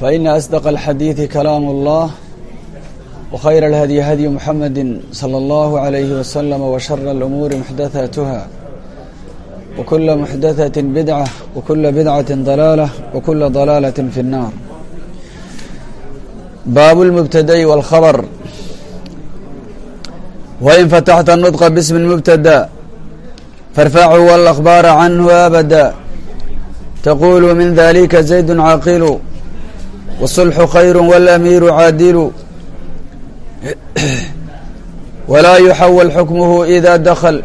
فإن أصدق الحديث كلام الله وخير الهدي هدي محمد صلى الله عليه وسلم وشر الأمور محدثاتها وكل محدثة بدعة وكل بدعة ضلالة وكل ضلالة في النار باب المبتدأ والخبر وإن فتحت النطق باسم المبتدأ فارفعه والأخبار عنه أبدا تقول من ذلك زيد عاقل والصلح خير والأمير عادل ولا يحول حكمه إذا دخل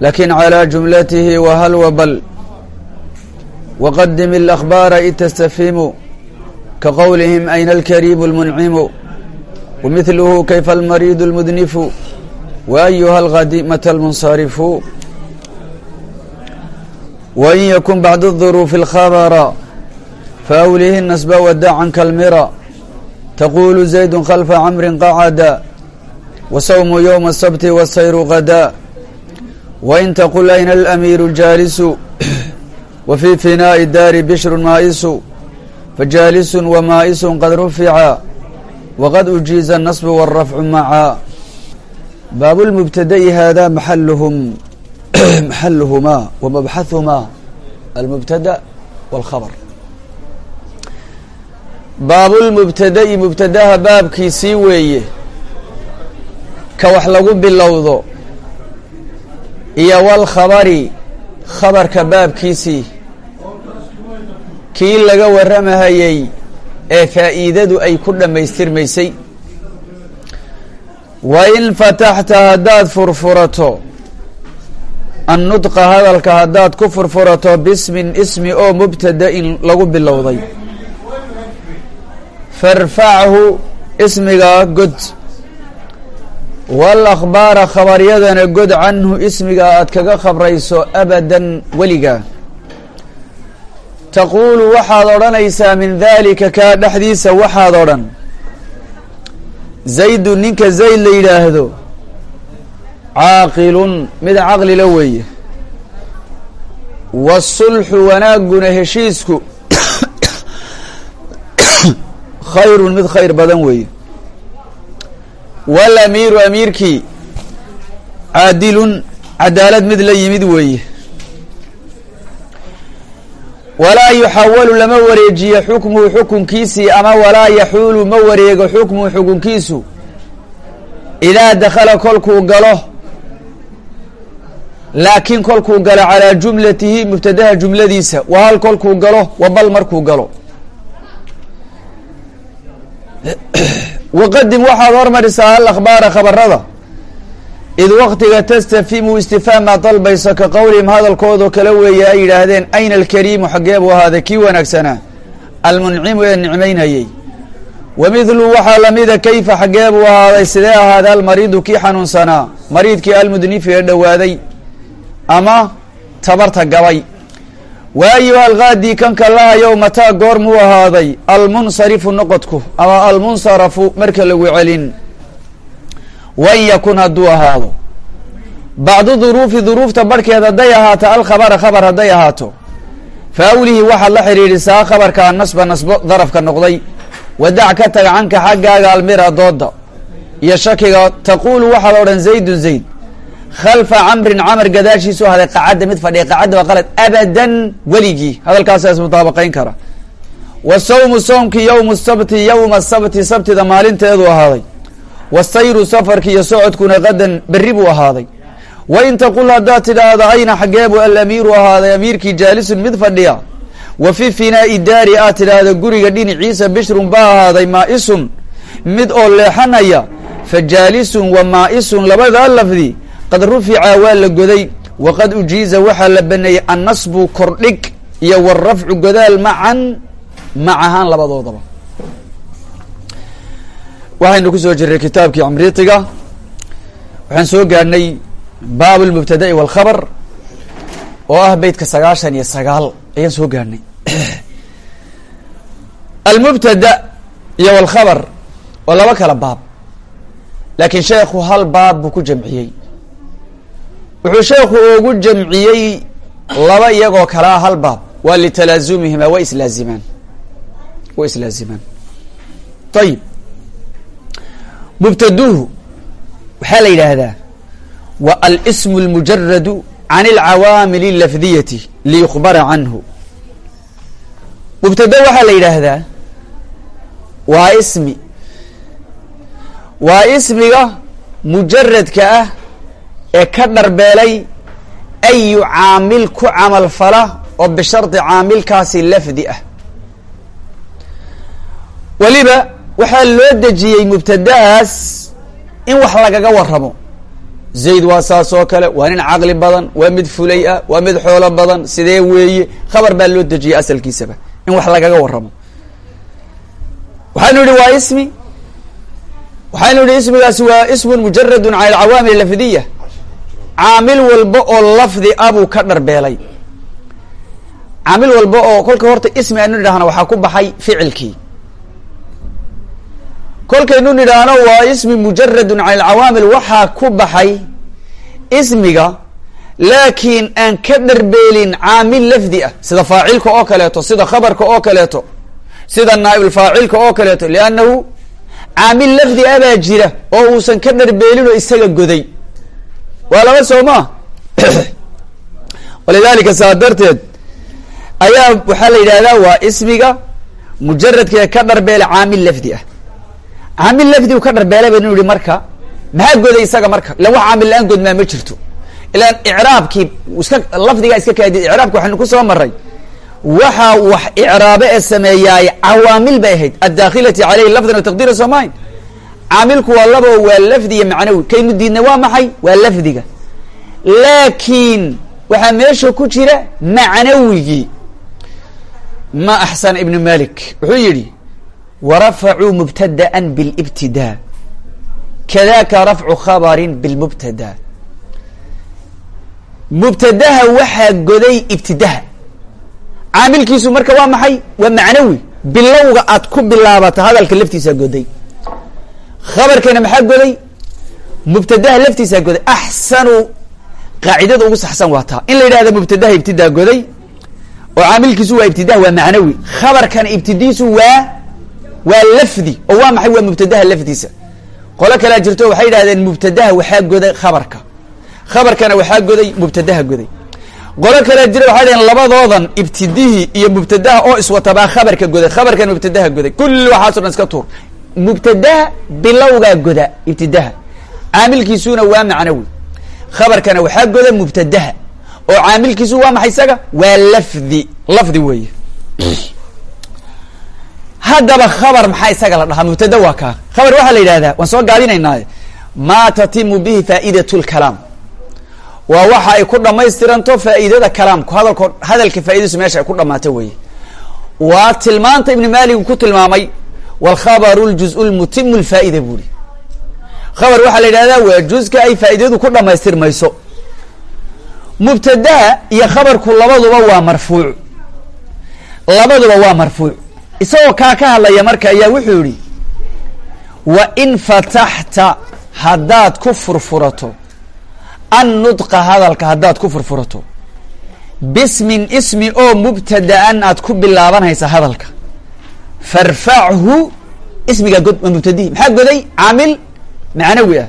لكن على جملته وهل وبل وقدم الأخبار إذ تستفهم كقولهم أين الكريم المنعم ومثله كيف المريض المذنف وأيها الغديمة المنصرف وإن يكن بعد الظروف الخبر فأوله النسب ودع عنك المرى تقول زيد خلف عمر قعدا وصوم يوم السبت والسير غدا وإن تقل أين الأمير الجالس وفي فناء الدار بشر مائس فجالس ومائس قد رفعا وقد أجيز النصب والرفع معا باب المبتدأ هذا محلهم محلهما ومبحثهما المبتدأ والخبر baabulmubtada'i mubtadaha baabkiisii weeye ka wax lagu bilowdo iyo walkhabari khabarka baabkiisii kii laga warramahayey ee faa'iidadu ay ku dhammaystirmaysay. Wa in fataxta haddaad furfurato annudqa hadalka haddaad ku furfurato bismin ismi oo mubtada'in lagu bilowday farfachu ismigaa god. Wal akhbaara khabaryadana god canhu ismiga aad kaga khabrayso abadan weligaa taquulu waxaad odhanaysaa min daalika kaa dhexdiisa waxaad odhan. Zaydu ninka zayd la yidhaahdo caaqilun mid caqlila weeye. Wasulxu wanaaguna heshiisku khayrun mid khayr badan weeye. Walamiiru amiirkii caadilun cadaalad mid la yimid weeye. Walaa yuxawalu lama wareejiyo xukmuhu xukunkiisii ama walaa yaxuulu ma wareego xukmuhu xukunkiisu. Idaa dakhala kolkuu galo laakiin kolkuu galo calaa jumlatihi mubtadaha jumladiisa. Wa hal kolkuu galo wa bal markuu galo waqadim waxaad hormarisaa al akhbaara khabarada id waktiga tastafimu istifhaama dalbayso ka qowlihim hadalkoodoo kale weeye ay yidhaahdeen ayna alkariimu xaggee buu ahaaday kii wanaagsanaa almuncimu ee nicmaynayey wa midlu waxaa lamida kayfa xaggee buu ahaaday sidee ahaaday almariidu kii xanuunsanaa mariidkii almudnifi ee dhowaaday ama tabarta gabay wa ayuha alkaadi kanka lahayow mataa goormuu ahaaday almunsarifu noqodku ama almunsarafu marka lagu celin wain yakun hadduu ahaado. Bacdu duruufi duruufta barhkeed hadday ahaato alkhabara khabar hadday ahaato. Fa awlihi waxaad la xidhiidhisaa khabarka annasba nasbo darafka noqday. Wadac ka taga canka xaggaaga almira dooda iyo shakiga taquulu waxaad odhan zaydun zayd khalfa camrin camar gadaashiisu ahaaday qacadda mid fadhiya qacadda waa qalad abadan weligii hadalkaasaas mutaabaqayn kara. Wa sawmu soomki yowmu sabti yowma sabti sabtida maalinteedu ahaaday. Wasayru safarki iyo socodkuna qadan berri buu ahaaday. Wa in taqul haddaad tidhaahdo ayna xaggee buu alamiiru ahaaday amiirkii jaalisun mid fadhiya. Wa fi finaa'i daari aad tidhaahdo guriga dhinaciisa bishrun baa ahaaday maa'isun mid oo leexanaya fa jaalisun wa maa'isun labadaa lafdi qad rufica waa la goday waqad ujiiza waxaa la baneeyey annasbu kordhig iyo warafcu godaal macan mac ahaan labadoodaba. Waxaynu ku soo jirnay kitaabkii cumriitiga waxaan soo gaadhnay baab lmubtada'i walkhabar oo ah beytka sagaashan iyo sagaal. Ayaan soo gaadhnay almubtada iyo walkhabar waa laba kala baab. Laakiin sheekhu hal baab buu ku jamciyey wuxuu sheekhu ugu jamciyey laba iyagoo kale ah hal baab waa litalaazumihima wa islaazimaan wa islaazimaan ayib mubtaduhu waxaa la yidhaahdaa wa alsmu اlmujaradu can اlcawaamil اlafdiyati liyukbara canhu mubtada waxaa la yidhaahdaa waa ismi waa ismiga mujaradka ah ee ka dharbeelay ayu caamil ku camal fala oo bishardi caamilkaasi lafdi ah. Weliba waxaa loo dejiyey mubtadahaas in wax lagaga waramo zayd waa saas oo kale waa nin caqli badan waa mid fulay ah waa mid xoolo badan sidee weeye? Khabar baa loo dejiyey asalkiisaba in wax lagaga waramo waxaynu idhi waa ismi. Waxaynu idhi ismigaasi waa ismun mujaradun cala alcawaamil lafdiya caamil walba oo lafdi a buu ka dharbeelay. Caamil walba oo kolka horta ismi aynu nidhaahno waxaa ku baxay ficilkii. Kolkaynu nidhaahno waa ismi mujaradun cala alcawaamil waxaa ku baxay ismiga laakiin aan ka dharbeelin caamil lafdi ah sida faacilka oo kaleeto sida khabarka oo kaleeto sida naaibulfaacilka oo kaleeto liannahu caamil lafdi ah baa jira oo uusan ka dharbeelin oo isaga goday waa laba soo maa walidaalika saa darteed ayaa waxaa la yidhahdaa waa ismiga mujaradka ka dharbeelay caamil lafdi ah. Caamil lafdi u ka dharbeelay baynu ihi marka maxaa goday isaga marka? Ilan wax caamil la'aan godmaa ma jirto. Ilaan icraabkii iska lafdigaa iska kaadid icraabka waxaynu ku soo maray waxa wax icraabe ee sameeyaay cawaamil bay ahayd. Addakhilati caleyhi lafdan wa taqdiira soomayn caamilku waa labo waa lafdi iyo macnawi. Kaynu diidna waa maxay? Waa lafdiga. Laakiin waxaa meesha ku jira macnawigii ma axsan ibnu malik. Wuxuu yidhi warafacuu mubtadaan bilibtidaa kadaka rafcu khabarin bilmubtada. Mubtadaha waxaa goday ibtidaha caamilkiisu marka waa maxay? Waa macnawi. Bilowga aad ku bilaabata hadalka laftiisaa goday khabarkana maxaa goday? Mubtadaha laftiisaa goday. Axsanu qaacidada ugu saxsan waa taa. In la yidhahda mubtadaha ibtidaa goday oo caamilkiisu waa ibtidah waa macnawi. Khabarkana ibtidiisu waa waa lafdi oo waa maxay? Waa mubtadaha lafdiisa. Qolo kalea jirto waxay yidhahdeen mubtadaha waxaa goday khabarka. Khabarkana waxaa goday mubtadaha goday. Qolo kalea jira waxay dhaheen labadoodan ibtidihii iyo mubtadaha oo iswatabaa khabarka goday. Khabarkana mubtadaha goday. Kulli waxaaso dhan iska tuur mubtadaha bilowgaa goda ibtidaha caamilkiisuna waa macnawi. Khabarkana waxaa goda mubtadaha. Oo caamilkiisu waa maxay isaga? Waa lafdi. Lafdi weeye. Haddaba khabar maxaa isaga la dhahaa? Mubtada waa kaa. Khabar waxaa la yidhahdaa waan soo gaadinaynaa maa tatimu bihi faa'idat lkalaam waa waxa ay ku dhamaystiranto faa'iidada kalaamku. Hadalko hadalka faaidadiisu meesha ay ku dhamaato weeye. Waa tilmaanta ibni maalik ku tilmaamay wlkhabaru ljuz lmutimu lfaa'ida buuri khabar waxaa la yidhahdaa waa juzka ay faa'iidadu ku dhamaystirmayso mubtadaha iyo khabarku labaduba waa marfuuc labaduba waa marfuuc isagoo kaa ka hadlaya marka ayaa wuxuu yihi wa in fataxta haddaad ku furfurato annudqa hadalka haddaad ku furfurato bismin ismi oo mubtada'an aad ku bilaabanaysa hadalka farfachu ismigaa god waa mubtadihi maxaa goday? Caamil macnawi ah.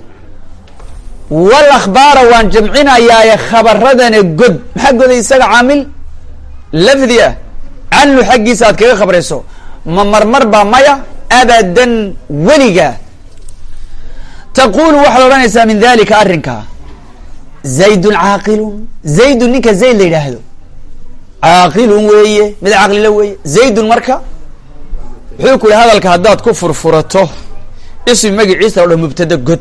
Wal akhbaara waan jamcinayaaye khabaradana god. Maxaa goday isaga caamil? Lafdi ah. Canhu xaggiisa aad kaga khabrayso. Ma marmar baa maya abadan weliga. Taqulu waxaad odhanaysaa min dalika arrinkaa zaydun caaqilun. Zaydun ninka zayd la yidhaahdo. Caaqilun weeye. Mid caqlila weeye. Zaydun marka wuxuu ku yihi hadalka haddaad ku furfurato ismi magaciisa lo dhan mubtada god.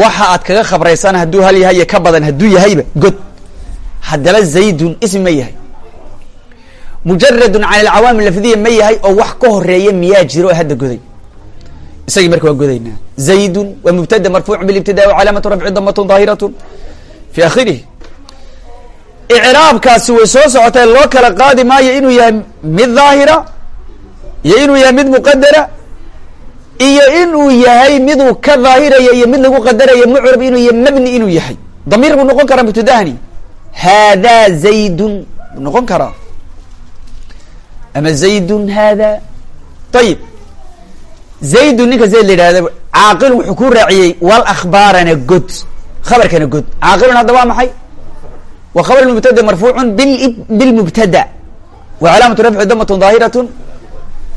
Waxa aad kaga khabraysana hadduu hal yahay iyo ka badan hadduu yahayba god. Haddaba zaydun ismi ma yahay. Mujaradun can alcawaamil lafdiya ma yahay oo wax ka horreeya miyaa jiro oo hadda goday. Isagii marka waa godaynaa. Zaydun waa mubtada marfuuc bilibtidaa wa calaamatu rafci damatun daahiratun fi akhirihi icraabkaasi way soo socotay loo kala qaadi maayo inuu yahay mid daahira iyo inuu yahay mid muqadara iyo inuu yahay miduu ka daahiraya iyo mid lagu qadaraya mucrab inuu yahay mabni inuu yahay. Damiir buu noqon karaa mubtadahani haadaa zaydun buu noqon karaa. Ama zaydun haada ayib zaydun ninka zayd la yidhahda caaqilun wuxuu ku raaciyey wal akhbaarana god. Khabarkana god. Caaqilun hadda waa maxay? Wa khabar mubtada marfuucun bil bilmubtada wa calaamatu rafci damatun daahiratun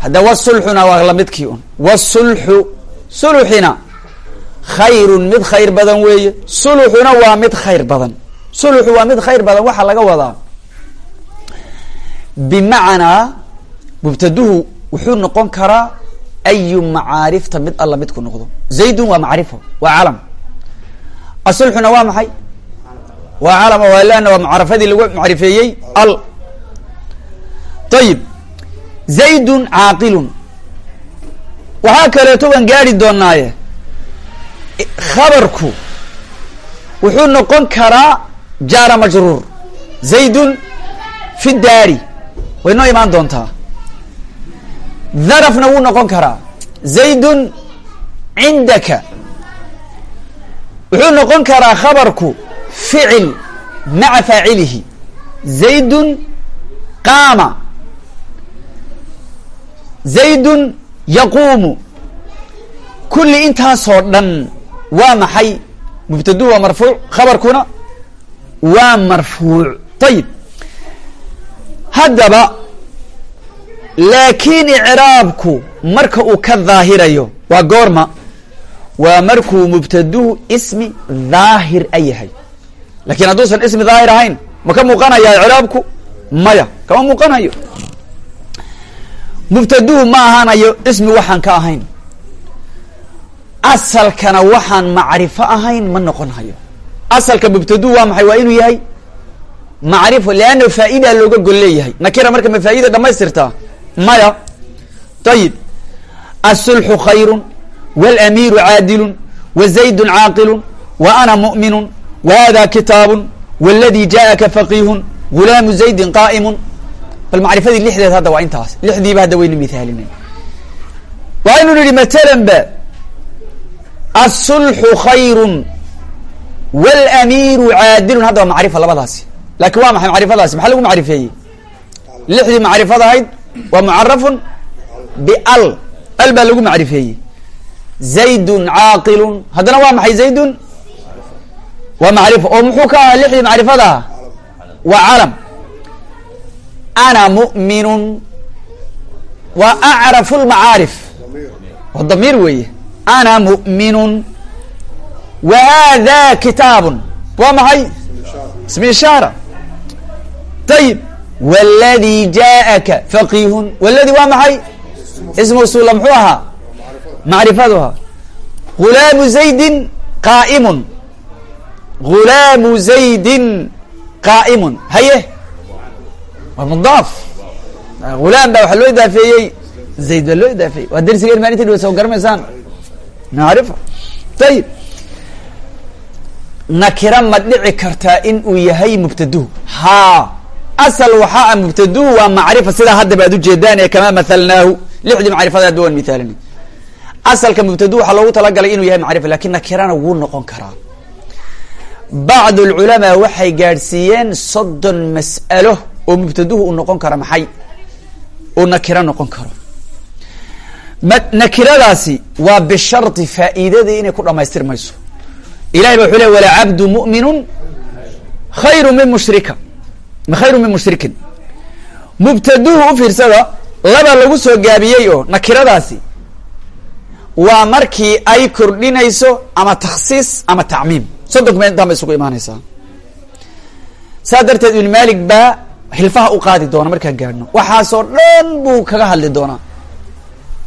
hadda wasulxuna waa lamidkii un. Wasulxu suluxina khayrun mid khayr badan weeye. Suluxuna waa mid khayr badan. Suluxu waa mid khayr badan waxaa laga wadaa. Bimacnaa mubtaduhu wuxuu noqon karaa ayu macaarifta mid alla midku noqdo. Zaydun waa macrifo waa calam. Asulxuna waa maxay? Waa calam oo lana waa mucarafadii lagu macrifeeyey al. Ayib zaydun caaqilun. Waxaa kaleeto waan gaari doonaaye khabarku wuxuu noqon karaa jaara majruur. Zaydun fi daari. Way noo imaan doontaa. Darafna wuu noqon karaa. Zaydun cindaka. Wuxuu noqon karaa khabarku ficil maca faacilihi. Zaydun qaama zaydun yaquumu. Kulli intaasoo dhan waa maxay? Mubtaduhu waa marfuuc. Khabarkuna waa marfuuc. Ayib haddaba laakiin icraabku marka uu ka daahirayo waa goorma waa markuu mubtaduhu ismi daahir a yahay. Lakin hadduusan ismi daahir ahayn ma ka muuqanaya icraabku? Maya kama muuqanayo mubtaduhu ma ahaanayo ismi waxaan ka ahayn asalkana waxaan macrifo ahayn ma noqon hayo asalka mubtaduhu waa maxay waa inuu yahay macrifo leanna faa'idaa looga gol leeyahay nakira marka ma faa'ida dhamaystirtaa maya ayib asulxu khayru wاlamiiru caadilu wa zaydun caaqilu wa ana mu'minu wa hada kitaabu wاladi jaءaka faqihun gulaamu zaydin qaa'imu bal macrifadii lixdeed hadda waa intaas. Lixdiiba hadda waynu mithaalinay. Waa inu nihi matalan ba asulxu khayru wاlamiiru caadilun. Hadda waa macrifa labadaasi. Lakin waa maxay macrifadaasi? Maxaa lagu macrifeeyey? Lixdii macrifad ahayd waa mucarafun bial. Al baa lagu macrifeeyey. Zaydun caaqilun. Haddana waa maxay zaydun? Waa macrifo. Oo muxuu ka ahaa lixdii macrifada? Waa calam ana mu'minun waa acrafu lmacaarif waa damiir weeye ana mu'minun wa hada kitaabun waa maxay ismi ishaara ayib wاladi jaءaka faqihun wladi waa maxay ismu usula muxuu ahaa gulaamu zaydin qaa'imun gulaamu zaydin qaa'imun haye waa mudaaf gulaam baa waxaa loo idaafeeyey. Zayd baa loo idaafeeyey. Waa darsigeen maalinta dhow soo garamaysaan macrifa ayib nakira ma dhici kartaa in uu yahay mubtaduhu haa. Asal waxaa a mubtaduhu waa macrifa sidaa haddaba ad ujeedaan ee kamaa mathalnaahu. Lixdii macrifada hadba waan mithaalinay asalka mubtadu waxaa loogu talagalay inuu yahay macrifa laakiin nakirana wuu noqon karaa. Bacd oo mubtaduhu uu noqon karo maxay? Uu nakiro noqon karo. Nakiradaasi waa bishardi faa'iidadii inay ku dhamaystirmayso ilahay ba wuxuu ley walacabdu mu'minun khayru min mushrika. Khayru min mushrikin. Mubtaduhu u fiirsada laba lagu soo gaabiyey oo nakiradaasi waa markii ay kordhinayso ama takhsiis ama tacmiim. Soddonku meel intaan ba isugu imaanaysaa. Saa darteed ibn malik baa xilfaha u qaadi doona markaan gaadhno waxaasoo dhan buu kaga hadli doonaa.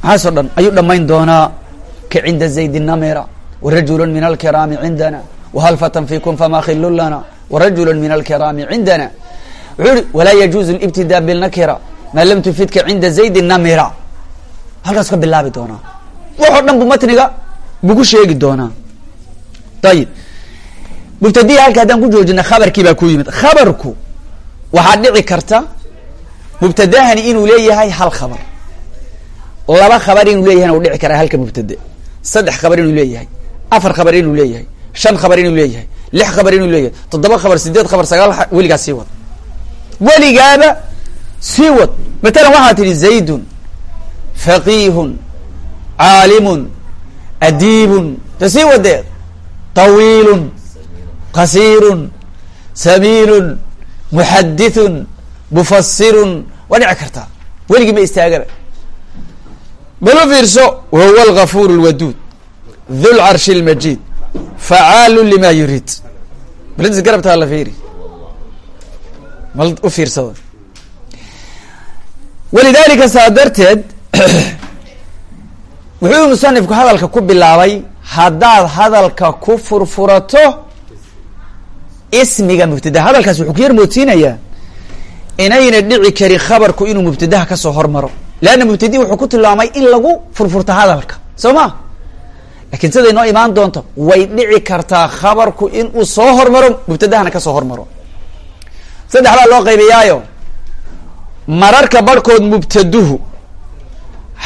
Waxaasoo dhan ayuu dhamayn doonaa. Ka cinda zayd namira warajulu min alkiraami cindana whal fatan fikum fama khilun lana warajulu min alkiraami cindana. Wuxuu ihi walaa yajuuzu libtidaa bilnakira maa lam tufidka cinda zaydi namira. Halkaas ka bilaabi doonaa. Waxoo dhan bu matniga bugu sheegi doonaa. Ayib mubtadiya halka haddaan ku joojina khabarkii baa ku yimid. Khabarku waxaa dhici karta mubtadahani inuu leeyahay hal khabar. Laba khabar inuu leeyahayna u dhici karaa halka mubtade. Saddex khabar inuu leeyahay. Afar khabar inuu leeyahay. Shan khabar inuu leeyahay. Lix khabar inuu leeyahay. Toddoba khabar sideed khabar sagaal weligaa sii wad. Weligaaba sii wad. Matalan waxaa tidhi zaydun faqiihun caalimun adiibun. Ta sii wadeed tawiilun qasiirun sabiilun muxadithun mufasirun waa dhici kartaa weligii ma istaagaba bal u fiirso wahuwa algafuur lwaduud dhu lcarshi lmajiid facaalu lima yuriid baldis garabtaa la fiiri. Mal u fiirsada walidaalika saa darteed wuxuu musanifku hadalka ku bilaabay haddaad hadalka ku furfurato ismiga mubtada. Hadalkaas wuxuu ku yar moodsiinayaa inayna dhici karin khabarku inuu mubtadaha ka soo hormaro. Leanna mubtadi wuxuu ku tilmaamay in lagu furfurto hadalka. Soo ma? Lakin siday noo imaan doonto way dhici kartaa khabarku inuu soo hormaro mubtadahana ka soo hormaro. Saddex baa loo qaybiyaayo. Mararka barhkood mubtaduhu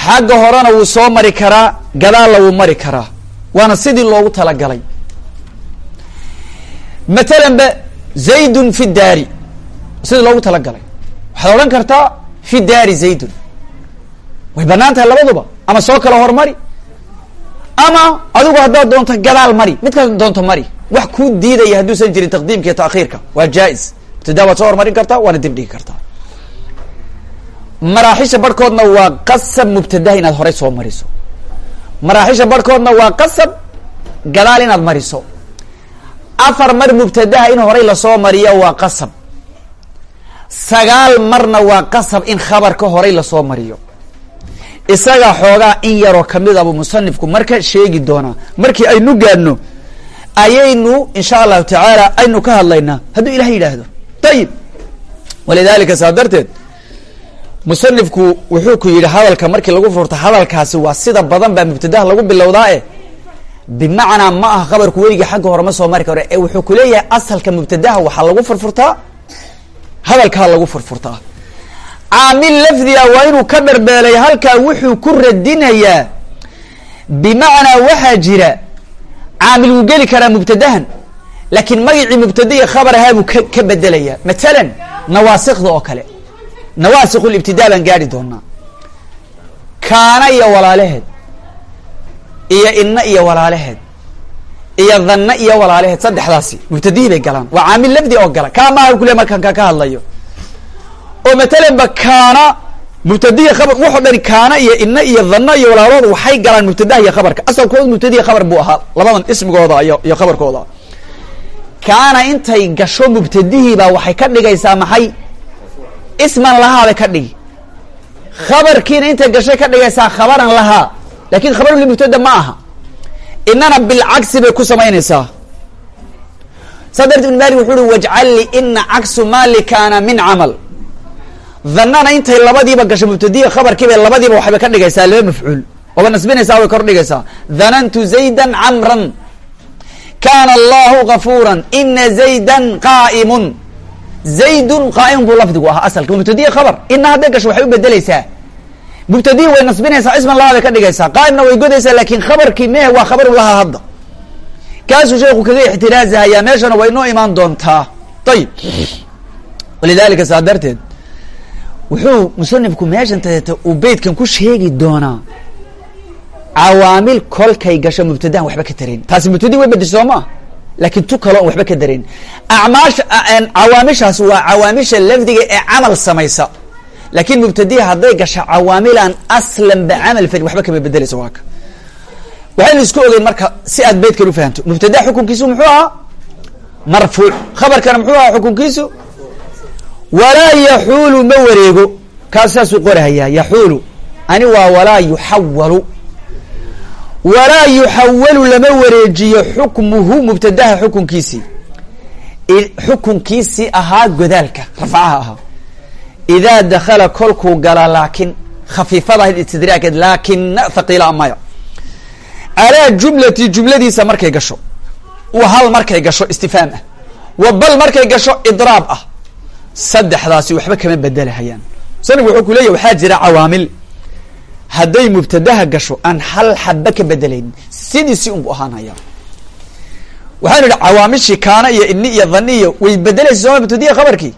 xagga horena wuu soo mari karaa gadaalna wuu mari karaa. Waana sidii loogu talagalay matalan ba zaydun fi daari. Sidii loogu talagalay. Waxaad odhan kartaa fi daari zaydun. Way bannaan tahay labaduba. Ama soo kala hormari ama adigu haddaad doonto gadaal mari. Midkaad doonto mari. Wax kuu diidaya hadduusan jirin taqdiimka iyo taakhiirka waa jaa-is mubtadaa waad soo hormarin kartaa waana dib dhigi kartaa. Maraaxisha barhkoodna waa qasab mubtadaha inaad horey soo mariso. Maraaxisha barhkoodna waa qasab gadaal inaad mariso afar mar mubtadaha in horey la soo mariyo waa qasab. Sagaal marna waa qasab in khabarka horey la soo mariyo. Isaga xoogaa in yaroo ka mid abu musanifku marka sheegi doonaa markii aynu gaadhno ayaynu insha allahu tacaala aynu ka hadlaynaa hadduu ilah yidhaahdo. Ayib walidalika saa darteed musanifku wuxuu ku yidhi hadalka markii lagu furto hadalkaasi waa sida badan baa mubtadaha lagu bilowdaa e bimacnaa ma aha khabarku weligii xagga hore ma soo mari karo. Ee wuxuu kuleeyahay asalka mubtadaha waxaa lagu furfurtaa hadalkaa lagu furfurtaa caamil lafdiga waa inuu ka dharbeelay halkaa wuxuu ku radinayaa bimacnaa waxaa jira caamil wuu geli karaa mubtadahan laakiin magacii mubtada iyo khabar ahaa buu ka ka bedelaya. Matalan nawaasikda oo kale. Nawaasik libtidaa baan gaari doonaa kaana iyo walaalaheed iyo inna iyo walaalaheed iyo dhanna iyo walaalaheed saddexdaasi mubtadihii bay galaan. Waa caamil lafdi oo gala. Kaa maaha kule markaan ka ka hadlayo. Oo matalan ba kaana mubtadiya khabar waxoo dhani kaana iyo inna iyo dhanna iyo walaalooda waxay galaan mubtadaha iyo khabarka. Asalkooda mubtadiya khabar buu ahaa. Labadan ismigooda iyo iyo khabarkooda. Kaana intay gasho mubtadihiibaa waxay ka dhigaysaa maxay? Isman lahaa bay ka dhigi. Khabarkiina intay gashay ka dhigaysaa khabaran lahaa laakiin khabaru limubtada ma aha inana bilcagsi bay ku samaynaysaa saa darteed ibn malik wuxu uhi wajcal li ina cagsu mali kaana min camal dhanana intay labadiiba gasho mubtadiya khabarkiibay labadiiba waxbay ka dhigaysaa laba mafcuul oba nasbinaysaa way kor dhigaysaa dhanantu zayda camran kana allahu gafuura ina zayda qaa'imun zaydun qaa'imun buu lafdigu ahaa asalka mubtadiya khabar ina hadday gasho waxay u bedeleysaa mubtadiya way nasbinaysaa isman lahaa bay ka dhigaysaa. Qaa'imna way godaysaa laakiin khabarkii mehe waa khabaru lahaa hadda. Kaasuu sheeku kaga ixtiraazahayaa meeshana way inoo imaan doontaa. Ayib walidalika saa darteed wuxuu musanifku meeshan tadeeta uu beytkan ku sheegi doonaa cawaamil kolkay gasho mubtadahan waxba ka tarayn taasi mubtadi way bedesho soo maa laakin tu kaloo an waxba ka darayn acmaasha cawaamishaas waa cawaamisha lafdiga ee camal samaysa laakin mubtadiha hadday gasho cawaamilaan aslan ba camal farin waxba kama bedeleyso waaka waxaynu isku ogeyn marka si aad beydkan ufahamto mubtadaha xukunkiisu muxuu ahaa marfuuc khabarkana muxuu ahaa xukunkiisu walaa yaxuulu ma wareego kaas saasuu qorahayaa yaxuulu ani waa walaa yuxawalu walaa yuxawalu lama wareejiyo xukmuhu mubtadaha xukunkiisii xukunkiisii ahaa godaalka rafcaha idaa dakala kolkuu gala laakin khafiifada istidraakeed laakina thaqiila maya calaa jumlati jumladiisa markay gasho wa hal markay gasho istifaam ah wa bal markay gasho idraab ah saddexdaasi waxba kama bedelahayaan sanig wuxuu ku leeyahy waxaa jira cawaamil hadday mubtadaha gasho aan hal xaba ka bedelaynin sidiisi unbu ahaanaya waxaanu idhi cawaamishii kaana iyo ini iyo dhani iyo way bedelaysa sooma mubtadiya khabarkii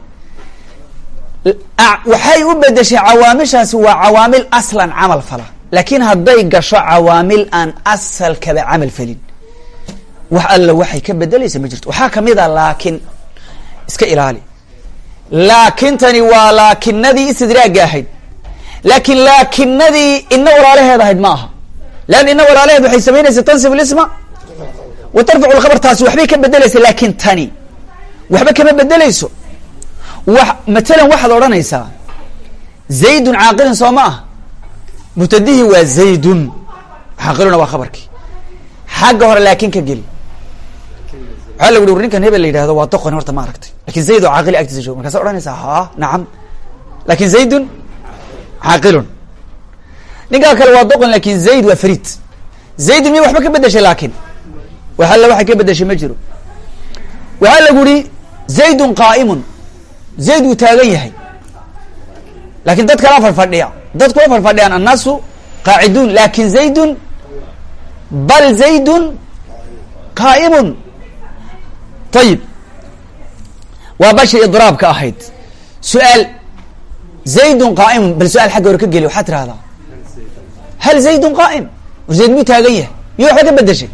waxay u bedeshay cawaamishaasi waa cawaamil aslan camal fala. Laakiin hadday gasho cawaamil aan asalkaba camal felin. Wax alla waxay ka bedelaysa ma jirto. Waxaa ka mid a laakin iska ilaali. Laakintani waa laakinadii istidraagga ahayd. Laakin laakinadii ina walaalaheed ahayd ma aha. Leanna ina walaalaheed waxay samaynaysa tansib lisma wa tarfacu lkhabar taasi waxbay ka bedelaysa laakin tani waxba kama bedeleyso wa matalan waxaad odhanaysaa zaydun caaqilin soo ma ah? Mubtadihii waa zaydun. Caaqiluna waa khabarkii. Xagga hore laakin ka geli. Waxaa lagu uri ninkan hebel la yidhahdo waa doqon horta ma aragtay. Lakin zayd caaqili agtiisa jooga markaasa odhanaysaa ha nacam. Lakin zaydun caaqilun. Ninkaa kale waa doqon laakiin zayd waa farid zaydun miya waxba ka bedeshay laakin wax alla waxay ka bedeshay ma jiro. Waxaa lagu uri zaydun qaa'imun zayd wuu taagan yahay. Lakin dad kala farfadhiya. Dadku way farfadhiyaan annaasu qaaciduun laakiin zaydun bal zaydun qaa'imun ayib waa bashi idraabka ahayd. Su'aal zaydun qaa'imun bal su'aal xagga hore ka geli waxaad tirahdaa hal zaydun qaa'im? War zayd muu taagan yahay. Miyo waxba ka bedeshay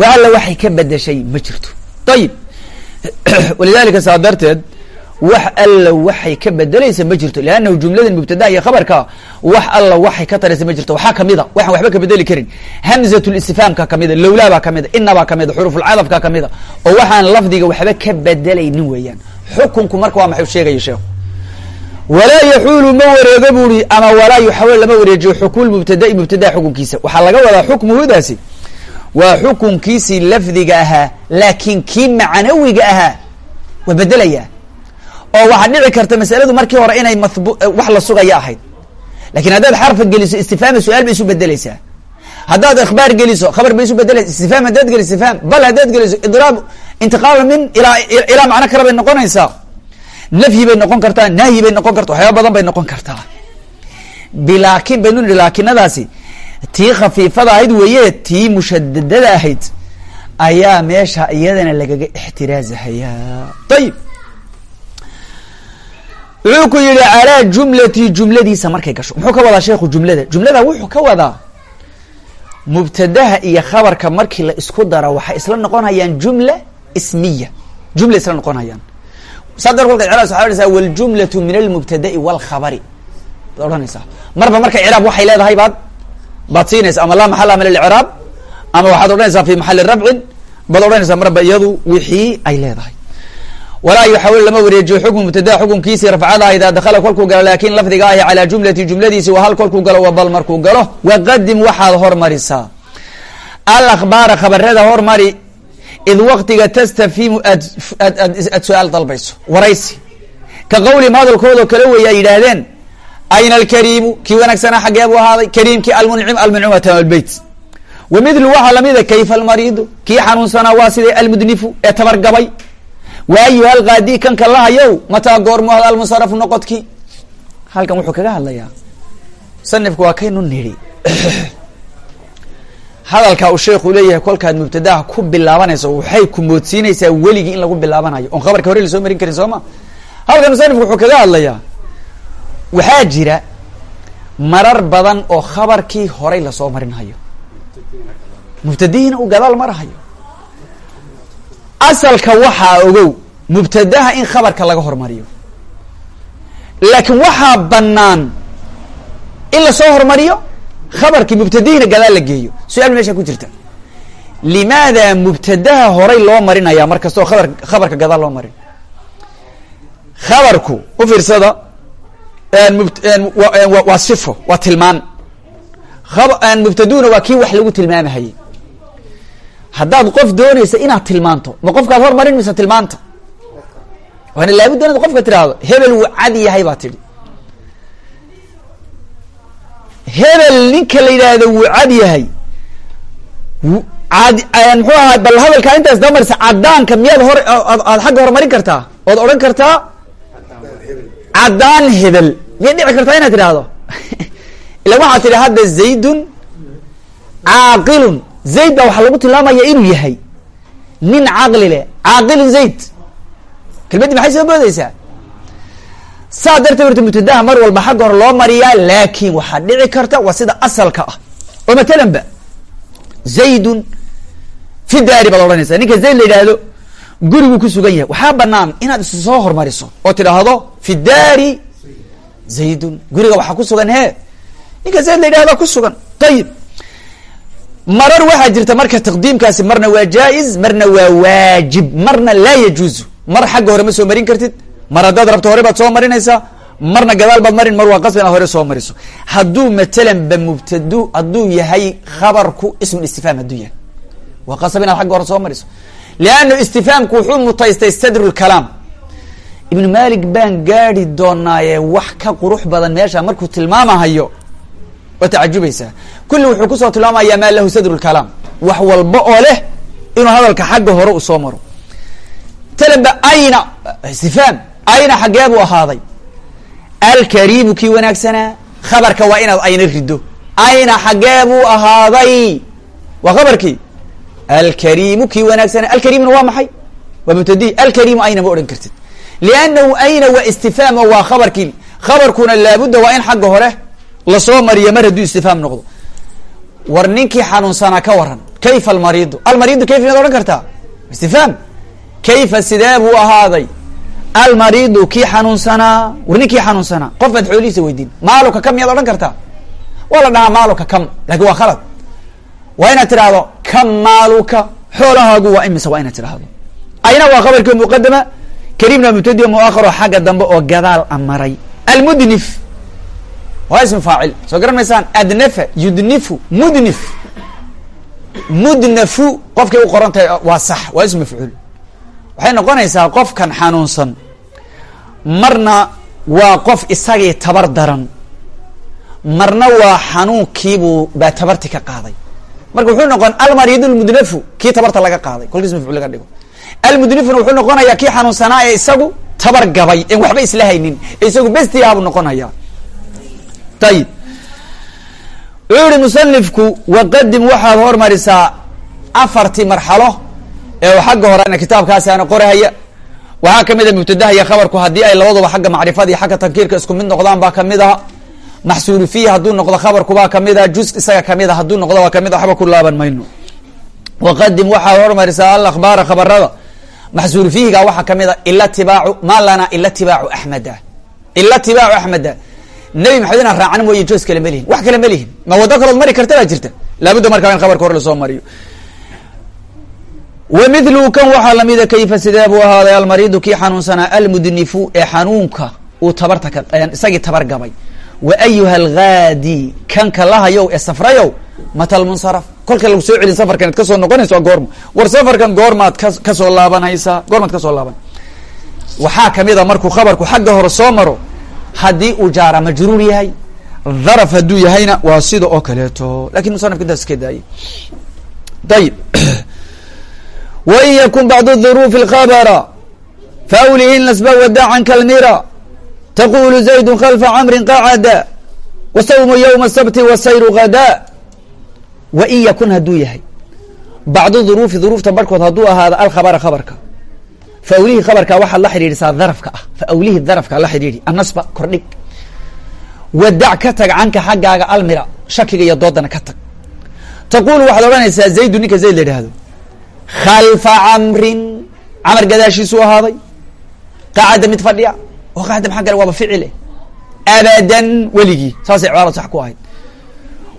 wa alla waxay ka bedeshay ma jirto. Ayib walidalika saa darteed wax alla waxay ka bedelaysa ma jirto leannahu jumladan mubtadaha iyo khabarka wax alla waxay ka taraysa ma jirto. Waxaa kamida waxaan waxba ka bedeli karin. Hamzat listifhaamka kamida lowlaa baa kamida inabaa kamida xurufulcadafka kamida. Oo waxaan lafdiga waxba ka bedelaynin weeyaan. Xukunku marka waa maxay sheegaya sheekhu walaa yaxuulu ma wareego buri ama walaa yuxawil lama wareejiyo xukmu mubtadai mubtadaa xukunkiisa. Waxaa laga wadaa xukmuhudaasi waa xukunkiisii lafdiga ahaa laakiin kii macnawiga ahaa waa bedelaya oo waxaa dhici karta masaladu markii hore inay mahbu wax la sugaya ahayd. Lakin haddaad xarfa geliso istifhaama su'aal bay isu bedeleysaa haddaad ikhbaar geliso khabar bay isu bedeleysa istifhaam haddaad geliso istifhaam bal haddaad geliso idraab intiqaala min ilaa ilaa macno kale bay noqonaysaa. Nafyi bay noqon kartaa nahyi bay noqon karta waxyaaba badan bay noqon kartaa. Bilaakin baynu nihi laakinadaasi tii khafiifada ahayd weeye tii mushadadada ahayd ayaa meesha iyadana lagaga ixtiraazahayaa ayib wuxuu ku yihi calaa jumlati jumladiisa markay gasho. Muxuu ka wadaa sheekhu jumlada? Jumlada wuxuu ka wadaa mubtadaha iyo khabarka markii la isku daro waxay isla noqonayaan jumla ismiya. Jumla isla noqonayaan. Saa dar kolka odhanaysaa waljumlatu min almubtada'i walkhabari odhanaysaa. Marba marka ciraab waxay leedahay baad baad siinaysa ama laa maxala min alciraab ama waxaad odhanaysaa fi maxali rabcin baad odhanaysaa marba iyadu wixii ay leedahay walaa yuxawil lama wareejiyo xukmu mubtadaa xukunkiisii rafcada idaa dakala kolkuu galo laakin lafdiga ahi calaa jumlati jumladiisi wa hal kolkuu galo wa bal markuu galo. Waqadim waxaad hormarisaa. Al akhbaara khabarada hormari id waktiga tastafimu aad ad aad su'aal dalbayso. Waraysi. Ka qawlihim hadalkoodao kale wey ay yidhaahdeen ayna alkariimu kii wanaagsanaa xaggee buu ahaaday kariimkii almuncim almuncimata albeyt wa midlu waxaa lamida kayfa almariidu kii xanuunsanaa waa sidee almudnifu ee tabargabay waayo halqaadi kan ka lahayow? Mataa goormu ahda almusarafu noqodkii halkan wuxuu kaga hadlayaa. Musanifku waa kaynu nidhi. Hadalka uu sheekhu leeyahay kolkaad mubtadaha ku bilaabanayso waxay ku moodsiinaysaa weligii in lagu bilaabanayo. Oon khabarka hore la soo marin karin soo ma? Halkan musanifku wuxuu kaga hadlayaa. Waxaa jira marar badan oo khabarkii horay la soo marinhayo mubtadihiina uu gadaal marahayo asalka waxaa ogow mubtadaha in khabarka laga hormariyo. Laakiin waxaa banaan in la soo hormariyo khabarkii mubtadihiina gadaal la geeyo. Su'aal meesha ku jirta. Limaada mubtadaha horay loo marinaya mar kasta oo kabar khabarka gadaal loo marin. Khabarku u fiirsada waa sifo waa tilmaan. Mubtaduna waa kii wax lagu tilmaamahayey haddaad qof doonaysa inaad tilmaanto ma qofkaad hormarin mise tilmaanta? Waana laabudda inaad qofka tidhaahdo hebel wuu cad yahay baa tidhi. Hebel ninka la yidhaahdo wuu cad yahay. Ad muxuu ahaa bal hadalkaa intaas daba marisa caddaanka miyaad hor aad xagga horumarin kartaa? Ood odhan kartaa? Caddaan hebel. Miyaad dhici kartaa inaad tidhaahdo ila waxaad tidhi hadda zaydun caaqilun zayd baa waxaa lagu tilmaamaya inuu yahay nin caqli leh caaqilun zayd. Kelmaddii maxay soo boodeysaa saa darteed horta mubtadaha mar walba xagga hore loo mariyaa laakin waxaa dhici karta waa sida asalka ah. Oo matalan ba zaydun fi daari baad odhanaysaa. Ninka zayd la yidhaahdo guriguu ku sugan yahay. Waxaa banaan inaad isu soo hormariso oo tidhaahdo fi daari zaydun. Guriga waxaa ku sugan he ninka zayd la yidhahdo ku sugan. Ayib marar waxaa jirta marka taqdiimkaasi marna waa jaa-iz marna waa waajib marna laa yajuuzu. Mar xagga hore ma soo marin kartid mar haddaad rabto hore baad soo marinaysaa marna gadaal baad marin mar waa qasb inaad hore soo mariso. Hadduu matalan ba mubtadu hadduu yahay khabarku ismu istifhaam hadduu yahay. Waa qasab inaad xagga hore soo mariso. Leanna istifhaamku wuxuu mutaystay sadru lkalaam ibnu malik baan gaadi doonaaye wax ka qurux badan meesha markuu tilmaamahayo waa tacajubaysaa kulli wuxuu ku soo tilmaamaya maa lahu sadru lkalaam wax walba oo leh inuu hadalka xagga hore u soo maro. Talanba ayna istifhaam ayna xaggee buu ahaaday. Alkariimu kii wanaagsanaa khabarka waa inaad ayna rido ayna xaggee buu ahaaday. Waa khabarkii? Alkariimu kii wanaagsanaa alkariimna waa maxay? Waa mubtadi. Alkariimu ayna ma odhan kartid. Liannahu ayna waa istifhaam oo waa khabarkii. Khabarkuna laabudda waa in xagga hore la soo mariyo mar hadduu istifhaam noqdo. War ninkii xanuunsanaa ka waran kayfa almariidu? Almariidu kayfa miyaad odhan kartaa? Istifhaam. Kayfa sidee buu ahaaday? Almariidu kii xanuunsanaa? War ninkii xanuunsanaa? Qof baad xoolihiisa weydiin. Maaluka kam miyaad odhan kartaa? Waa la dhahaa maaluka kam laakiin waa khalad. Waa inaad tidhaahdo kam maaluka? Xoolahaagu waa imisa waa inaad tidhaahdo. Ayna waa khabarkii muqadama kariimna mubtadi muakharo xagga dambe oo gadaal amaray. Almudnif waa ismu faacil. Soo garan maysaan adnafa yudnifu mudnif. Mudnafu qofkay u qoran tahay waa sax waa ismu mafcuul waxay noqonaysaa qofkan xanuunsan. Marna waa qof isagii tabar daran. Marna waa xanuunkiibuu baa tabarti ka qaaday. Marka wuxuu noqon almariid lmudnafu kii tabarta laga qaaday. Kolkiis mafcuul laga dhigo. Almudnifuna wuxuu noqonayaa kii xanuunsanaa ee isagu tabar gabay en waxba isla haynin isagu bestiyaabuu noqonaya ayib wuxuu ihi musanifku waqadim waxaad hormarisaa afartii marxalo ee xagga horena kitaabkaasi aana qorahaya. Waxaa ka mid a mubtadaha iyo khabarku haddii ay labaduba xagga macrifada iyo xagga tankiirka isku mid noqdaan baa ka mid aha maxsuulu fiihi hadduu noqdo khabarkubaa ka mid ah juz isaga ka mid a hadduu noqdo waa ka mid a waxba ku laaban mayno. Waqadim waxaad hormarisaa alakhbaara khabarada maxsuulu fiihiga waxaa ka mid a ila tibaacu maa lana ila tibaacu axmeda ila tibaacu axmeda nebi maxamed inaan raacna mooye joos kale ma lihin wax kale ma lihin. Ma waddo kalood mari karta baa jirta. Laabudda markaa in khabarka hore la soo mariyo. Wa kan waxaa lamida kayfa sidee buu ahaaday almariidu kii xanuunsanaa almudnifu ee xanuunka uu tabarta ka isagii tabar gabay. Wa ayuha algaadi kanka lahayow ee safrayow mata lmunsaraf kolka lagu soo celin safarkan ad ka soo noqonaysa waa goorma. War safarkan goormaad ka ka soo laabanaysaa goormaad ka soo laaban. Waxaa ka mid a markuu khabarku xagga hore soo maro haddii uu jaara majruur yahay dharaf hadduu yahayna waa sida oo kaleeto. Lakin musanafka intaas iska daayay ayib wain yakun bacd duruufi اlkhabra faawlihi nasba wadacan kalmira taqulu zaydu khalfa camri qacada wasawmu ywma sabti wasayru gada wain yakun hadduu yahay. Bacdu duruufi duruufta barhkood hadduu ahaado alkhabara khabarka faawlihi khabarka waxaad la xidhiidhisaa darafka ah. Faawlihi darafka la xidhiidhi. Annasba kordhig. Wadac ka tag canka xaggaaga almira. Shakiga iyo doodana ka tag. Taqulu waxaad odhanaysaa zaydu ninka zayd la idhaahdo khalfa camrin camar gadaashiisuu ahaaday. Qacada mid fadhiya. Oo qacda maxaa gale waaba ficile. Abadan weligii. Saasay cibaarad sax ku ahayd.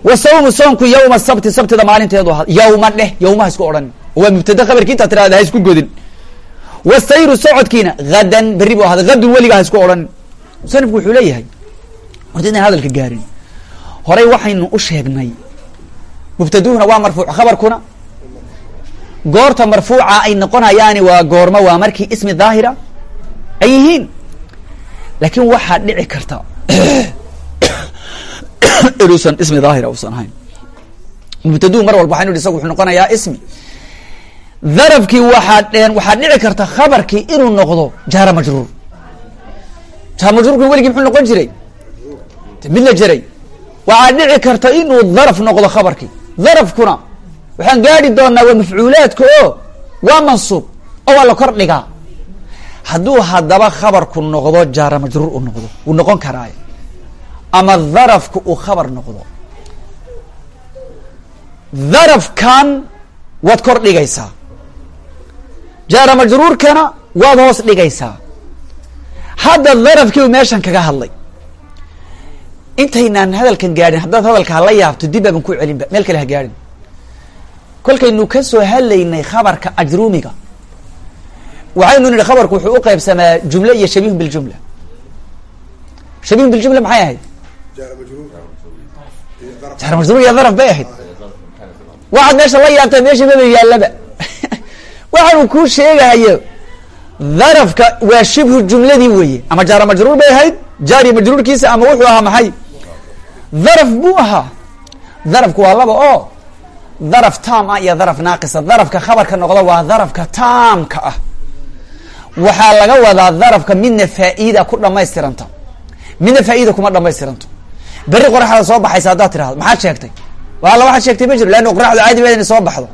Wa sawmu soomku yawma sabti sabtida maalinteedu ahaa. Yawma dheh yawmaha isku odhan. Waa mubtada khabarki intaa tirahda ha isku godin wasayru socodkiina hadan berri bu ahaaday. Hadun weliga ha isku odhan. Musanifku wuxuu leeyahay horta inaan hadalka gaarin. Horay waxaynu u sheegnay. Mubtaduhuna waa marfuuc khabarkuna. Goorta marfuuca ay noqonayaani waa goormo waa markii ismi daahira. Ay yihiin. Laakiin waxaa dhici karta. Inuusan ismi daahira uusan ahayn. Mubtaduhu mar walba waxaynu hi isagu wuxuu noqonayaa ismi darafkii waxaa waxaa dhici karta khabarkii inuu noqdo jaara majruur. Jaara majruurku weligii muxuu noqon jiray? Mid la jeray waxaa dhici karta inuu daraf noqdo khabarkii. Darafkuna waxaan gaadi doonaa waa mafcuulaadka oo waa mansuub oo waa la kor dhigaa. Hadduu haddaba khabarku noqdo jaara majruur u noqdo wuu noqon karaayo ama darafku uu khabar noqdo. Darafkan waad kor dhigaysaa jaara majruurkana waad hoos dhigaysaa hadda darafkiiu meeshan kaga hadlay intaynaan hadalkan gaadhin haddaad hadalka hala yaabto dib aaban ku celinba meel kale ha gaadhin kolkaynu ka soo hadlaynay khabarka ajruumiga waxaynu nidhi khabarku wuxuu u qaybsamaa jumle iyo shabiihun biljumla shabiihun biljumla maxay ahayd jaara majruur iyo daraf bay ahayd waxaad meesha la yaabtaa meesha maba yaallaba waxaanu kuu sheegahayo darafka waa shibhu jumladii weeye. Ama jaara majruur bay ahayd jaari majruurkiisa ama wuxuu ahaa maxay? Daraf buu ahaa. Darafku waa laba oo. Daraf taam ah iyo daraf naaqisa darafka khabarka noqda waa darafka taamka ah. Waxaa laga wadaa darafka midna faa-iida ku dhamaystiranta midna faa-iida kuma dhamaystiranto berri qoraxda soo baxaysa haddaad tirahdo maxaad sheegtay? Waala waxaad sheegtay ma jiro leanna qoraxdu caadi baa inay soo baxdo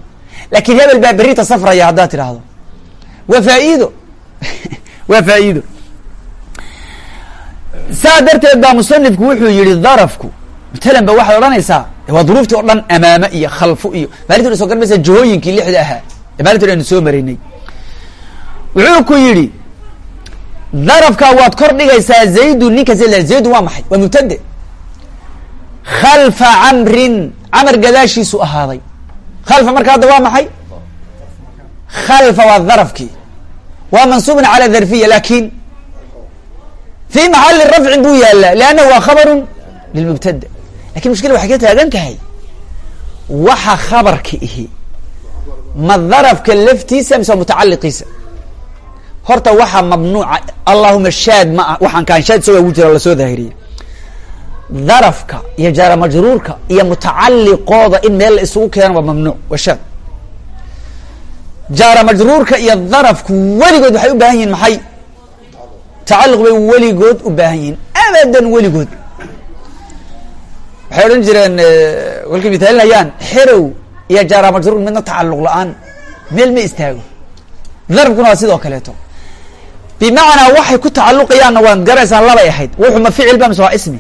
laakiin hebel baa berrita safraya haddaad tidhaahdo waa faa-iido waa faa-iido saa darteed baa musanifku wuxuu yihi darafku matalan ba waxaad odhanaysaa waa duruuftii oo dhan amaame iyo khalfo iyo maalinta soo garmaysa jahooyinkii lixda ahaa ee maalintan aynu soo maraynay wuxuu ku yidhi darafka waad kor dhigaysaa zaydun ninka zayd zaydun waa maxay waa mubtade khalfa camrin camar gadaashiisu ahaaday khalfa marka hadda waa maxay? Khalfa waa darafkii waa mansuubun cala darfiya laakiin fi maxali rafcin buu yaalla lannahu waa khabarun lilmubtada laakiin mushkila waxay ka taagan tahay waxa khabarka ihi ma darafka laftiisa mise mutacaliqiisa horta waxaa mamnuuca allahuma shaad ma ah waxaan kaan shaad isagoo ugu jira la soo daahiriya darafka iyo jaara majruurka iyo mutacaliqooda in meel la isugu keeno waa mamnuuc waa shaad jaara majruurka iyo darafku weligood waxay u baahan yihiin maxay? Tacalluq bay weligood u baahan yihiin abadan weligood. Waxay odhan jireen kolkay mitaalinayaan xerow iyo jaara majruur midna tacalluq la'aan meel ma istaago. Darafkuna waa sidoo kaleeto. Bimacnaa waxay ku tacalluqayaanna waan garaysaa labay ahayd. Wuxuu ma ficil ba mise waa ismi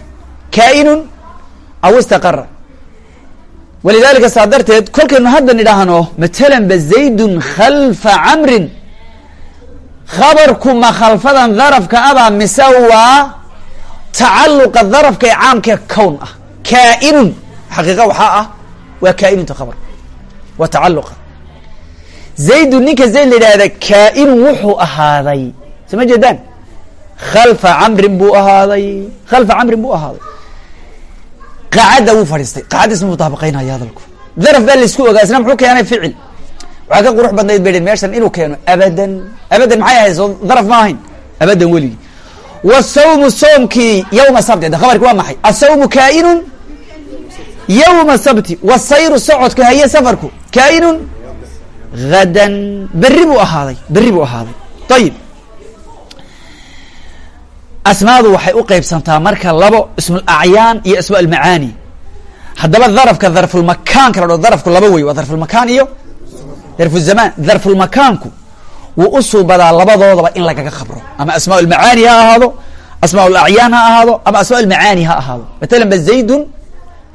kaa-inun aw istaqara walidalika saa darteed kolkaynu hadda nidhaahno matalan ba zaydun khalfa camrin khabarku ma khalfadan darafka abaa mise waa tacaluqa darafka ee caamkee kown ah. Kaa-inun xaqiiqa waxaa ah waa kaa-inunta khabar. Waa tacaluqa zaydun ninka zayd la yidhahda kaa-inun wuxuu ahaaday. Soo ma jeedaan? Khalfa camrin buu ahaaday. Khalfa camrin buu ahaaday qaacadda wuu fadhiistay qaacadda isma mutaabaqaynaya hadalku daraf baa la isku ogaa isna muxuu keenay ficil waxaa ka qurux badnayd bay meeshan inuu keeno abadan abadan maxay ahayd daraf ma ahayn abadan weligii wasawmu soomkii yawma sabti de khabarki waa maxay asawmu kaa-inun yawma sabti wasayru socodka haye safarku kaa-inun hadan berri buu ahaaday berri buu ahaaday ayib asmaadu waxay u qeybsantaa marka labo ismuulacyaan iyo almacaani. Haddaba darafka darfulmakaanka la dhao darafku laba wey waa darfulmakaan iyo darfuzamaan darfulmakaanku wuu u suubadaa labadoodaba in lagaga khabro. Ama asmaa ha ahaado asmaa ha ahaado ama asmaa ha ahaado. Matalan ba zaydun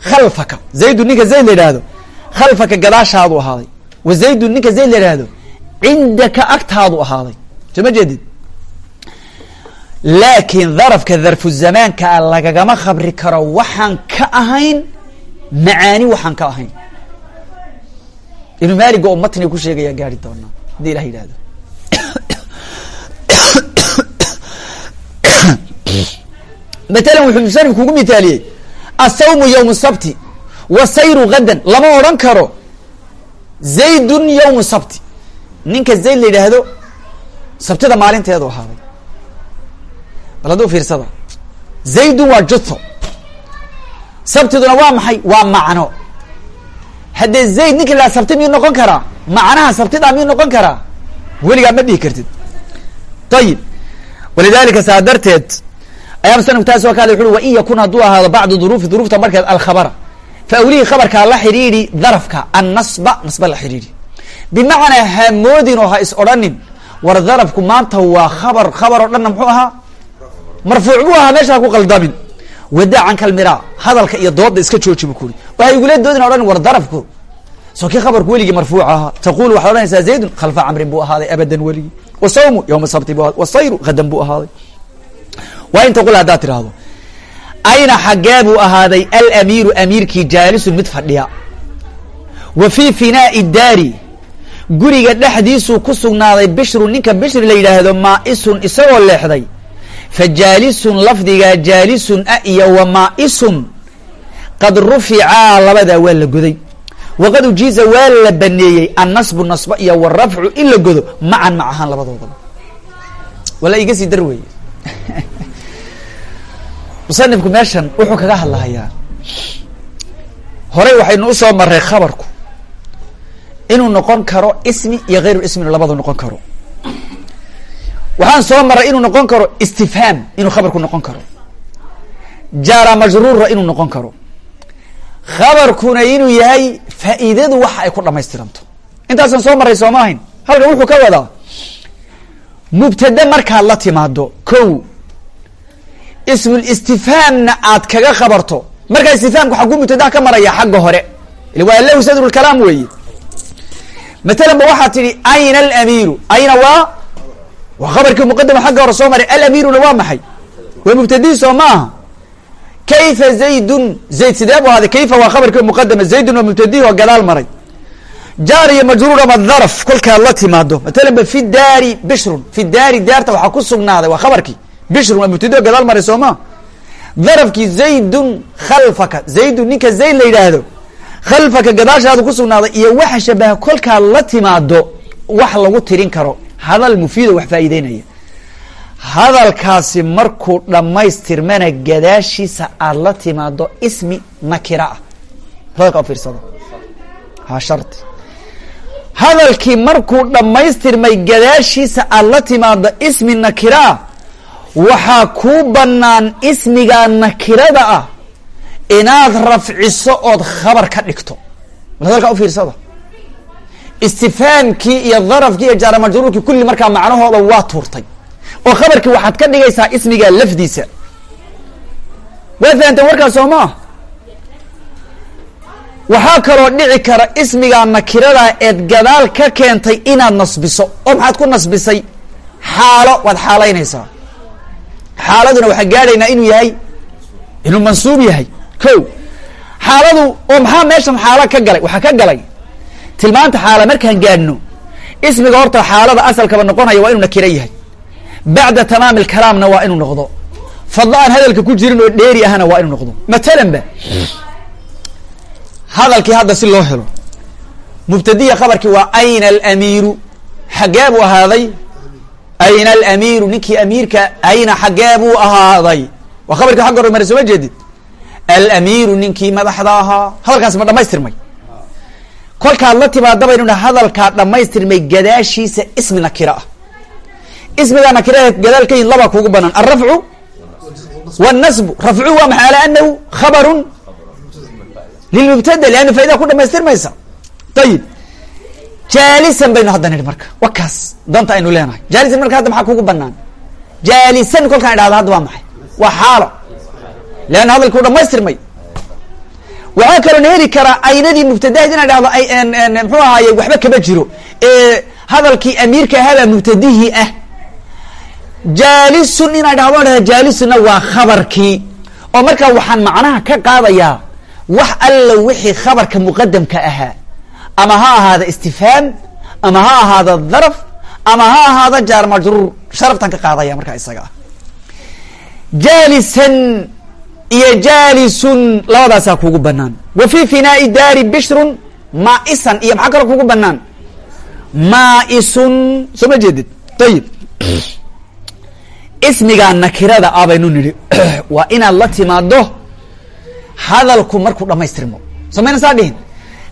khalfaka. Zaydun ninka zayd la yidhaahdo khalfaka gadaashaadu ahaaday. Wa zaydun ninka zayd la yidhaahdo cindaka agtaadu ahaaday. Soo jeedid laakiin darafka darfu zamaankaa lagagama khabri karo waxaan ka ahayn macaani waxaan ka ahayn. Ibnu maaliga oo matniga ku sheegaya gaari doonaa haddii ilah yidhahdo matalan wuxuu musanifku ugu mithaaliyey asawmu yowmu sabti wa sayru gadan lama odhan karo zaydun yowmu sabti. Ninka zayd la yidhaahdo sabtida maalinteedu ahaaday bal hadduu fiirsada. Zaydun waa jutho sabtiduna waa maxay? Waa macno. Haddee zayd ninka la sabti miyuu noqon karaa? Macnaha sabtida miyuu noqon karaa? Weligaa ma dhihi kartid. Ayib walidalika saa darteed ayaa musanifku taas oo kale wuxu wain yakun hadduu ahaado bacdu duruufi duruufta markeed alkhabara. Fa awlihii khabarkaa la xidhiidhi darafka annasba nasba la xidhiidhi. Bimacnaa hamoodin oo ha is odhanin war darafku maanta waa khabar khabar oo dhanna muxuu ahaa marfuuc buu ahaa meesha ha ku qaldamin wadaacan kalmiraa hadalka iyo dooda iska jooji bu kuri waxay igula doodin odhan war darafku. Soo kii khabarku weligii marfuuc ahaa taqulu waxaad odhanaysaa zaydun khalfa camrin buu ahaaday abadan weligii. Wasawmu yowma sabti bu ahaaday. Wasayru hadan buu ahaaday. Waa in taqul haddaad tidhaahdo. Ayna xaggee buu ahaaday alamiiru amiirkii jaalisun mid fadhiya. Wa fii finaai daari guriga dhexdiisuu ku sugnaaday bishru ninka bishri la yidhaahdo maa'isun isagoo leexday fa jaalisun lafdigaa jaalisun a iyo wa maa'isun. Qad ruficaa labadaa waa la goday. Waqad ujiiza waa la baneeyey. Annasbu nasba iyo warafcu in la godo macan mac ahaan labadoodaba wala iga sii dar weeye. Musanifku meeshan wuxuu kaga hadlahayaa. Horey waxaynu u soo maray khabarku. Inuu noqon karo ismi iyo hayru isminu labadu noqon karo waxaan soo maray inuu noqon karo istifhaam inuu khabarku noqon karo. Jaara majruura inuu noqon karo. Khabarkuna inuu yahay faa'iidadu waxa ay ku dhamaystiranto intaasaan soo maray sooma ahayn? Halkan wuxuu ka wadaa. Mubtade markaad la timaado ko ismul istifhaamna aad kaga khabarto. Markaa istifhaamku xagguu mubtadaha ka maraya xagga hore. Waa lahu sadrulkalaam weeye. Matalan ba waxaad tidhi ayna alamiiru. Ayna waa waa khabarkii muqadama xagga hore soo maray alamiiruna waa maxay? Waa mubtadihi soo ma aha? Kayfa zaydun zayd sidee bu ahaaday? Kayfa waa khabarkii muqadama zaydun waa mubtadihi oo gadaal maray. Jaar iyo majruur ama daraf kolkaad la timaado. Matalan ba fi daari bishrun fi daari daarta waxaa ku sugnaaday waa khabarkii. Bishrun waa mubtadi oo gadaal maray soo ma darafkii zaydun khalfaka zaydun ninka zayd la yidhaahdo khalfaka gadaashaadu ku sugnaaday iyo waxa shabaha kolkaad la timaado wax lagu tirin karo hadal mufiido wax faa'iideynaya. Hadalkaasi markuu dhammaystirmana gadaashiisa aada la timaado ismi nakira ah. Hadalka fiirsado. Ha shardi hadalkii markuu dhammaystirmay gadaashiisa aada la timaado ismi nakira ah waxaa kuu bannaan ismigaa nakirada ah inaad rafciso ood khabar ka dhigto. Bal hadalkaa ufiirsada istifhaamkii iyo darafkii iyo jaara majruurkii kulli markaa macnahooda waa tuurtay. oo khabarkii waxaad ka dhigaysaa ismigaa lafdiisa. Waad fahamteen warkaas soo maa waxaa kaloo dhici kara ismigaa nakiradaa eed gadaal ka keentay inaad nasbiso. Oo maxaad ku nasbisay? Xaalo waad xaalaynaysaa. Xaaladuna waxaa gaadhaynaa inuu yahay inuu mansuub yahay. Ko xaaladu oo maxaa meeshan xaalo ka galay? Waxaa ka galay tilmaanta xaala markaan gaadhno ismiga horta xaalada asalkaba noqonaya waa inuu nakiro yahay. Bacda tamaami alkalaamna waa inuu noqdo. Fadlo aan hadalka ku jirin oo dheeri ahna waa inuu noqdo. Matalan ba. Hadalkii hadda si loo helo mubtadiya khabarkii waa ayna alamiiru xaggee buu ahaaday. Ayna alamiiru ninkii amiirka ayna xaggee buu ahaaday. Waa khabarkii xagga hore mare sooma jeedid? Alamiiru ninkii madaxda ahaa. Hadalkaasi ma dhamaystirmay kolkaad la timaadaba inu hadalkaa dhamaystirmay gadaashiisa ismi nakira ah. Ismigaa nakiraha gadaal ka yid labaa kuugu banaan alrafcu wاnasbu rafcu waa maxay ala anahu khabaru lilmubtada leanna faaida ku dhamaystirmaysa ayib jaalisan baynu hadda nidhi marka wakaas danta aynu leenahay. Jaalisan marka hadda maxaa kugu banaan jaalisan kolkaan idhahda hadda waa maxay? Waa xaalo. Leanna hadalkuu dhamaystirmay waxaa kaloona heli karaa aynadii mubtadahayd inaa dhahdo mxuu ahaaye waxba kama jiro. Ee hadalkii amiirka ahaabaa mubtadihii ah. Jaalisun inaa dhahdo dhahda jaalisuna waa khabarkii. Oo markaa waxaan macnaha ka qaadayaa wax alla wixii khabarka muqadamka ahaa. Ama ha ahaada istifhaam ama ha ahaada daraf ama ha ahaada jaar majruur. Sharaftan ka qaadaya markaa isaga. Jaalisan iyo jaalisun labadaasaa kugu banaan wa fi finaai daari bishrun maaisan iyo maxaa kaloo kugu banaan maaisun soo ma jeedid? Ayib ismigaa nakirada ah baynu nidhi waa inaad la timaado hadalku markuu dhamaystirmo soo mayna saa dhihin?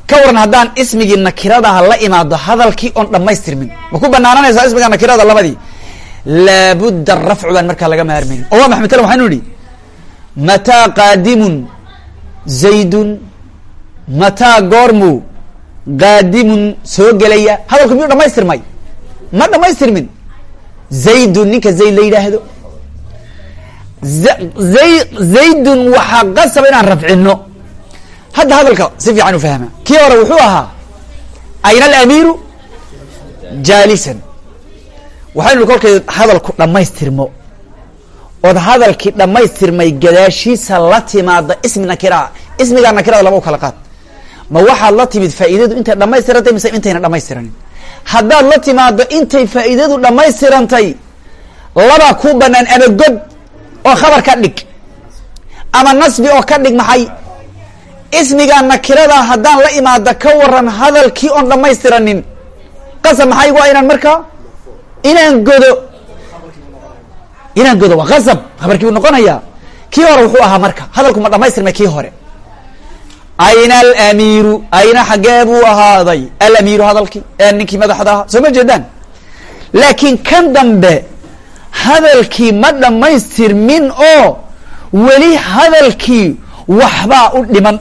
Ka waran haddaan ismigii nakiradaha la imaado hadalkii oon dhamaystirmin ma ku banaananaysaa ismiga nakirada labadii? Laabudda rafcu baan markaa laga maarmayn. Oo waa maxmed tale waxaynu idhi mataa qaadimun zaydun mataa goormu qaadimun soo gelaya. Hadalku miyuu dhamaystirmay ma dhamaystirmin zaydun ninka zayd la yidhaahdo. Zay zaydun waxaa qasaba inaan rafcino hadda hadalka si fiican u fahma. Kii hore wuxuu ahaa ayna alamiiru jaalisan. Waxaynu kolkay hadalku dhammaystirmo ood hadalkii dhammaystirmay gadaashiisa la timaada ismi nakira. Ismigaa nakirada laba u kala qaad. Ma waxaad la timid faa'iidadu intay dhammaystirantay mise intayna dhammaystiranin haddaad la timaado intay faa'iidadu dhammaystirantay laba ku banaan ama god oo khabar ka dhig ama nasbi oo ka dhig maxay? Ismigaa nakirada haddaan la imaado ka waran hadalkii oon dhammaystiranin qasab maxay waa inaan markaa? Inaan godo inaan godo waa qasab khabarkii buu noqonayaa kii hore wuxuu ahaa marka hadalku ma dhamaystirmay kii hore. Ayna alamiiru ayna xaggee buu ahaaday. Alamiiru hadalkii ee ninkii madaxda ahaa soo ma jeedaan? Laakiin kan dambe hadalkii ma dhammaystirmin oo weli hadalkii waxbaa u dhiman.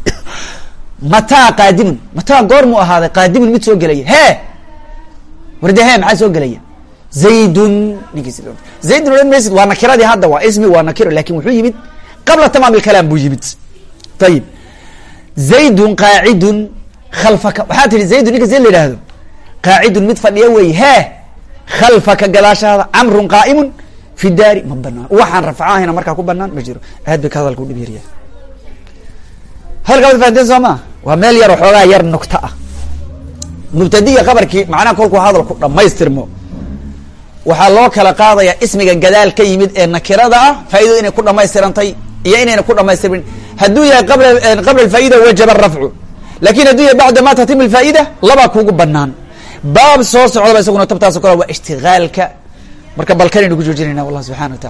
Mataa qaadimun mataa goormuu ahaaday qaadimun mid soo gelaya. Hee! Warde he maxaa soo gelaya zaydun ninkiis zaydun odhan waa nakiradii hadda waa ismi waa nakiro laakiin wuxuu yimid qabla tamaam ilkalaam buu yimid. Ayib zaydun qaacidun khalfaka. Waxaa tihi zaydun ninka zayd la yidhaahdo qaacidun mid fadhiya wey hee khalfaka gadaashaada camrun qaa'imun fi daari. Ma banaan waxaan rafcahayna markaa ku banaan ma jiro. Aad bay ka hadalka u dhib yaryahay. Hadalkaa wad fahanteen soo maa waa meel yar oo yar nugta ah. Mubtadiga khabarkii macnaha kolkuu hadalku dhammaystirmo waxaa loo kala qaadayaa ismiga gadaal ka yimid ee nakirada ah faaidadu inay ku dhamaystirantay iyo inayna ku dhamaystirmin hadduu yahay qabla alfaa'ida wajaba arafcu laakiin hadduu yahay bacda ma tatim alfaa'ida labaa kugu banaan baab soo socdaba isaguna tabtaas o kale waa ishtigaalka. Marka balkanaynu ku joojinayna wallah subxana wa taala